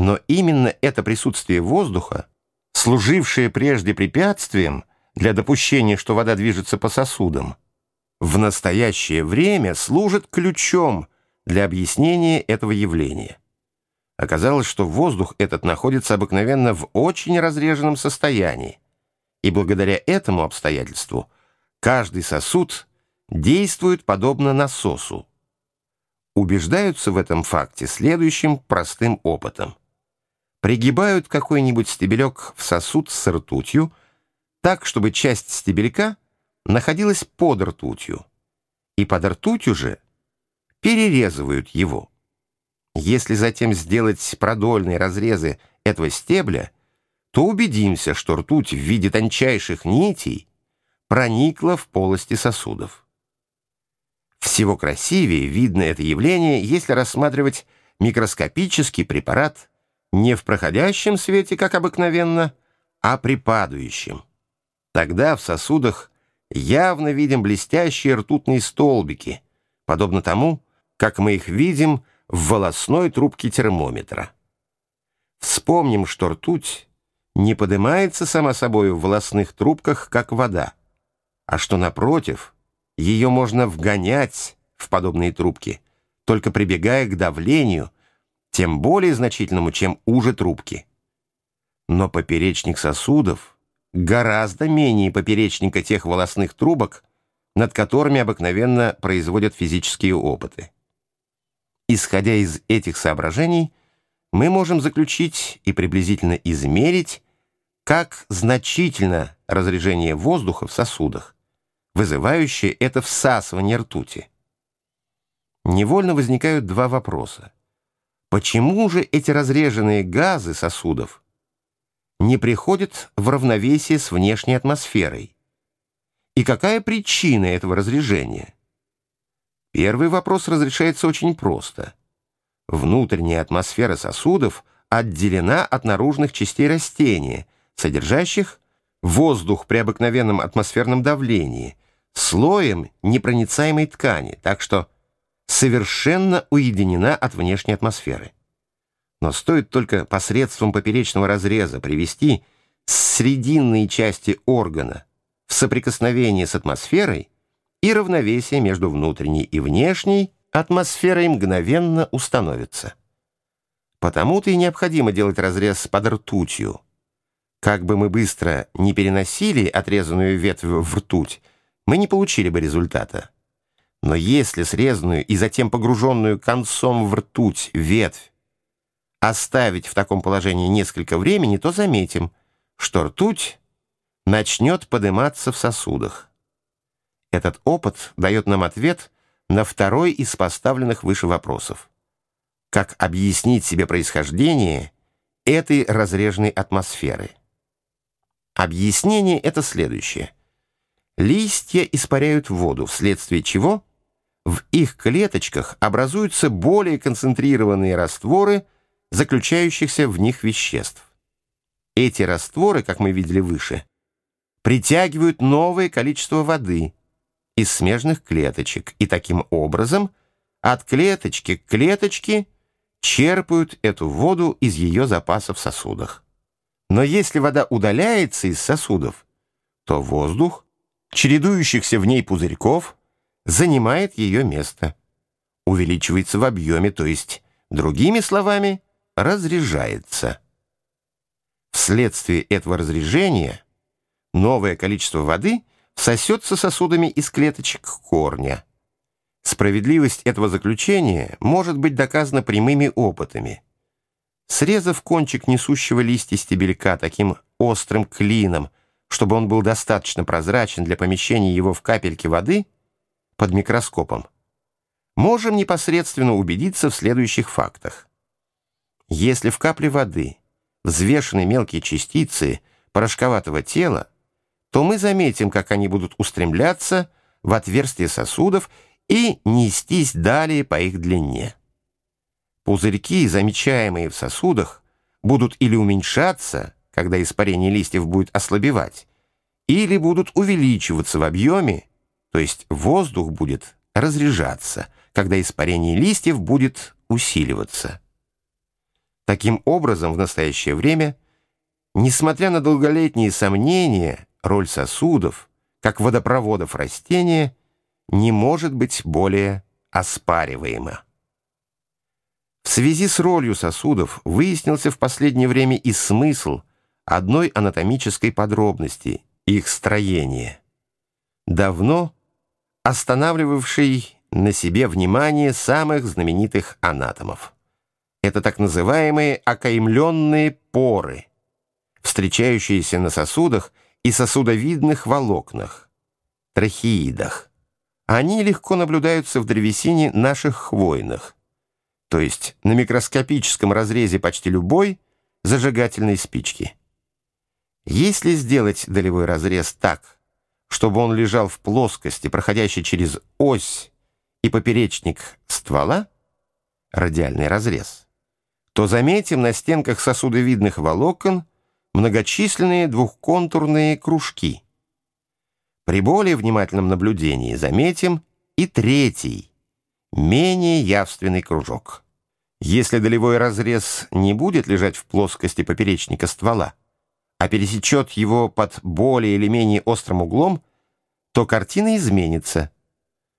Но именно это присутствие воздуха, служившее прежде препятствием для допущения, что вода движется по сосудам, в настоящее время служит ключом для объяснения этого явления. Оказалось, что воздух этот находится обыкновенно в очень разреженном состоянии, и благодаря этому обстоятельству каждый сосуд действует подобно насосу. Убеждаются в этом факте следующим простым опытом. Пригибают какой-нибудь стебелек в сосуд с ртутью так, чтобы часть стебелька находилась под ртутью, и под ртутью же перерезывают его. Если затем сделать продольные разрезы этого стебля, то убедимся, что ртуть в виде тончайших нитей проникла в полости сосудов. Всего красивее видно это явление, если рассматривать микроскопический препарат не в проходящем свете, как обыкновенно, а при падающем. Тогда в сосудах явно видим блестящие ртутные столбики, подобно тому, как мы их видим в волосной трубке термометра. Вспомним, что ртуть не поднимается сама собой в волосных трубках, как вода, а что, напротив, ее можно вгонять в подобные трубки, только прибегая к давлению, тем более значительному, чем уже трубки. Но поперечник сосудов гораздо менее поперечника тех волосных трубок, над которыми обыкновенно производят физические опыты. Исходя из этих соображений, мы можем заключить и приблизительно измерить, как значительно разрежение воздуха в сосудах, вызывающее это всасывание ртути. Невольно возникают два вопроса. Почему же эти разреженные газы сосудов не приходят в равновесие с внешней атмосферой? И какая причина этого разрежения? Первый вопрос разрешается очень просто. Внутренняя атмосфера сосудов отделена от наружных частей растения, содержащих воздух при обыкновенном атмосферном давлении, слоем непроницаемой ткани, так что совершенно уединена от внешней атмосферы. Но стоит только посредством поперечного разреза привести срединные части органа в соприкосновение с атмосферой, и равновесие между внутренней и внешней атмосферой мгновенно установится. Потому-то и необходимо делать разрез под ртутью. Как бы мы быстро не переносили отрезанную ветвь в ртуть, мы не получили бы результата. Но если срезанную и затем погруженную концом в ртуть ветвь оставить в таком положении несколько времени, то заметим, что ртуть начнет подниматься в сосудах. Этот опыт дает нам ответ на второй из поставленных выше вопросов. Как объяснить себе происхождение этой разреженной атмосферы? Объяснение это следующее. Листья испаряют воду, вследствие чего в их клеточках образуются более концентрированные растворы, заключающихся в них веществ. Эти растворы, как мы видели выше, притягивают новое количество воды – из смежных клеточек, и таким образом от клеточки к клеточке черпают эту воду из ее запасов в сосудах. Но если вода удаляется из сосудов, то воздух, чередующихся в ней пузырьков, занимает ее место, увеличивается в объеме, то есть, другими словами, разряжается. Вследствие этого разрежения новое количество воды сосется сосудами из клеточек корня. Справедливость этого заключения может быть доказана прямыми опытами. Срезав кончик несущего листья стебелька таким острым клином, чтобы он был достаточно прозрачен для помещения его в капельки воды под микроскопом, можем непосредственно убедиться в следующих фактах. Если в капле воды взвешены мелкие частицы порошковатого тела, то мы заметим, как они будут устремляться в отверстие сосудов и нестись далее по их длине. Пузырьки, замечаемые в сосудах, будут или уменьшаться, когда испарение листьев будет ослабевать, или будут увеличиваться в объеме, то есть воздух будет разряжаться, когда испарение листьев будет усиливаться. Таким образом, в настоящее время, несмотря на долголетние сомнения, роль сосудов, как водопроводов растения, не может быть более оспариваема. В связи с ролью сосудов выяснился в последнее время и смысл одной анатомической подробности – их строения. Давно останавливавший на себе внимание самых знаменитых анатомов. Это так называемые окаймленные поры, встречающиеся на сосудах и сосудовидных волокнах, трахеидах. Они легко наблюдаются в древесине наших хвойных, то есть на микроскопическом разрезе почти любой зажигательной спички. Если сделать долевой разрез так, чтобы он лежал в плоскости, проходящей через ось и поперечник ствола, радиальный разрез, то заметим на стенках сосудовидных волокон многочисленные двухконтурные кружки. При более внимательном наблюдении заметим и третий, менее явственный кружок. Если долевой разрез не будет лежать в плоскости поперечника ствола, а пересечет его под более или менее острым углом, то картина изменится.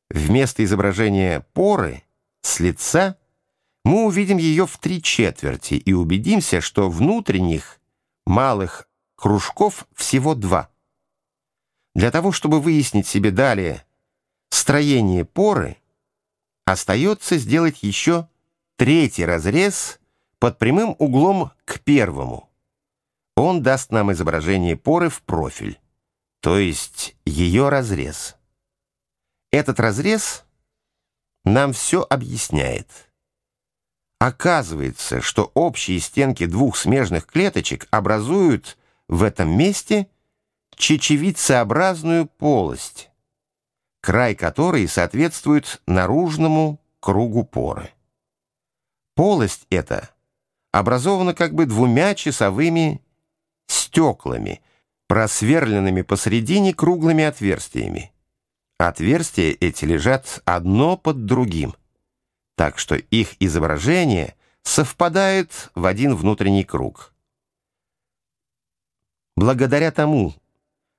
Вместо изображения поры с лица мы увидим ее в три четверти и убедимся, что внутренних малых кружков всего два. Для того, чтобы выяснить себе далее строение поры, остается сделать еще третий разрез под прямым углом к первому. Он даст нам изображение поры в профиль, то есть ее разрез. Этот разрез нам все объясняет. Оказывается, что общие стенки двух смежных клеточек образуют в этом месте чечевицеобразную полость, край которой соответствует наружному кругу поры. Полость эта образована как бы двумя часовыми стеклами, просверленными посредине круглыми отверстиями. Отверстия эти лежат одно под другим так что их изображение совпадает в один внутренний круг. Благодаря тому,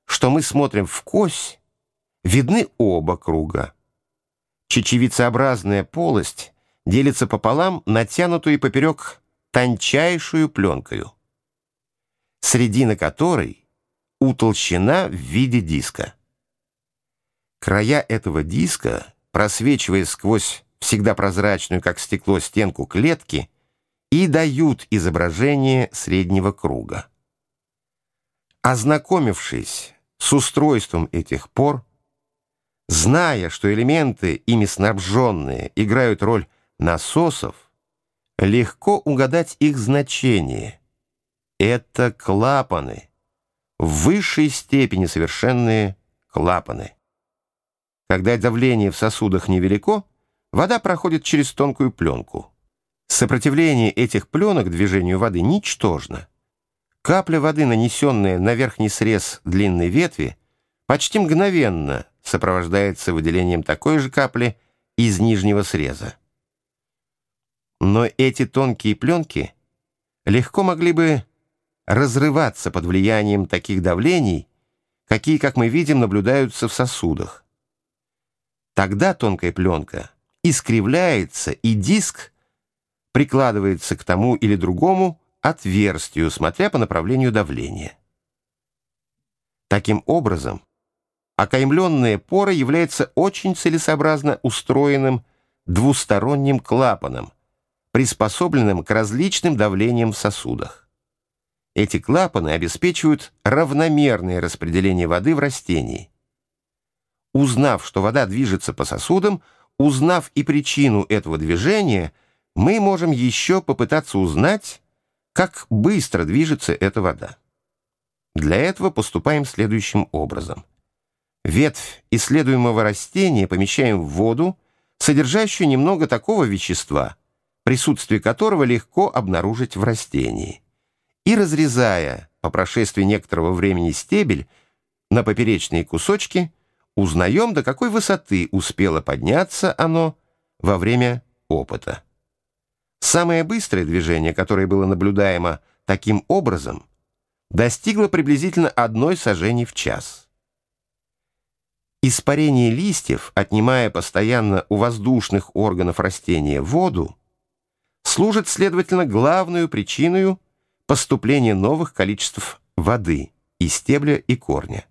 что мы смотрим в кось, видны оба круга. Чечевицеобразная полость делится пополам натянутую поперек тончайшую пленкою, средина которой утолщена в виде диска. Края этого диска, просвечивая сквозь всегда прозрачную, как стекло, стенку клетки и дают изображение среднего круга. Ознакомившись с устройством этих пор, зная, что элементы, ими снабженные, играют роль насосов, легко угадать их значение. Это клапаны, в высшей степени совершенные клапаны. Когда давление в сосудах невелико, Вода проходит через тонкую пленку. Сопротивление этих пленок движению воды ничтожно. Капля воды, нанесенная на верхний срез длинной ветви, почти мгновенно сопровождается выделением такой же капли из нижнего среза. Но эти тонкие пленки легко могли бы разрываться под влиянием таких давлений, какие, как мы видим, наблюдаются в сосудах. Тогда тонкая пленка — искривляется, и диск прикладывается к тому или другому отверстию, смотря по направлению давления. Таким образом, окаймленная пора является очень целесообразно устроенным двусторонним клапаном, приспособленным к различным давлениям в сосудах. Эти клапаны обеспечивают равномерное распределение воды в растении. Узнав, что вода движется по сосудам, Узнав и причину этого движения, мы можем еще попытаться узнать, как быстро движется эта вода. Для этого поступаем следующим образом. Ветвь исследуемого растения помещаем в воду, содержащую немного такого вещества, присутствие которого легко обнаружить в растении. И разрезая по прошествии некоторого времени стебель на поперечные кусочки, узнаем, до какой высоты успело подняться оно во время опыта. Самое быстрое движение, которое было наблюдаемо таким образом, достигло приблизительно одной сажени в час. Испарение листьев, отнимая постоянно у воздушных органов растения воду, служит, следовательно, главную причиной поступления новых количеств воды и стебля и корня.